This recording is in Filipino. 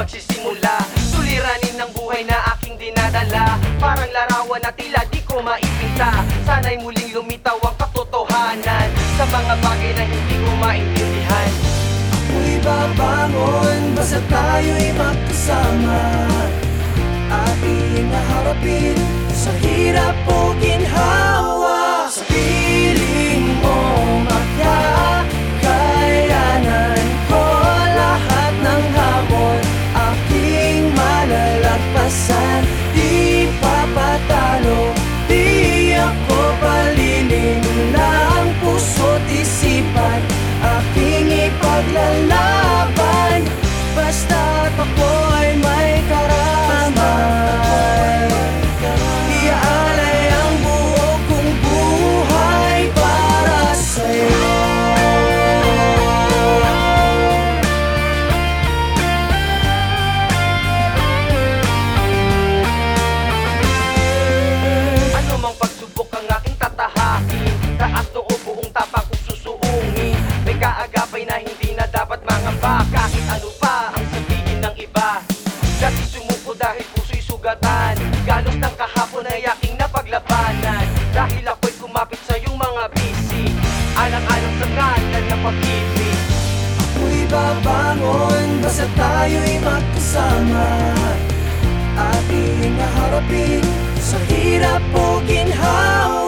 magsisimula. Suliranin ng buhay na aking dinadala. Parang larawan na tila di ko maipinta. Sana'y muling lumitaw ang katotohanan Sa mga bagay na hindi ko maintindihan. Ako'y babangon Basta tayo'y magkasama. Ating naharapin Sa hirap o side. Tayo'y magkasama. Ating naharapin Sa hirap o ginhawa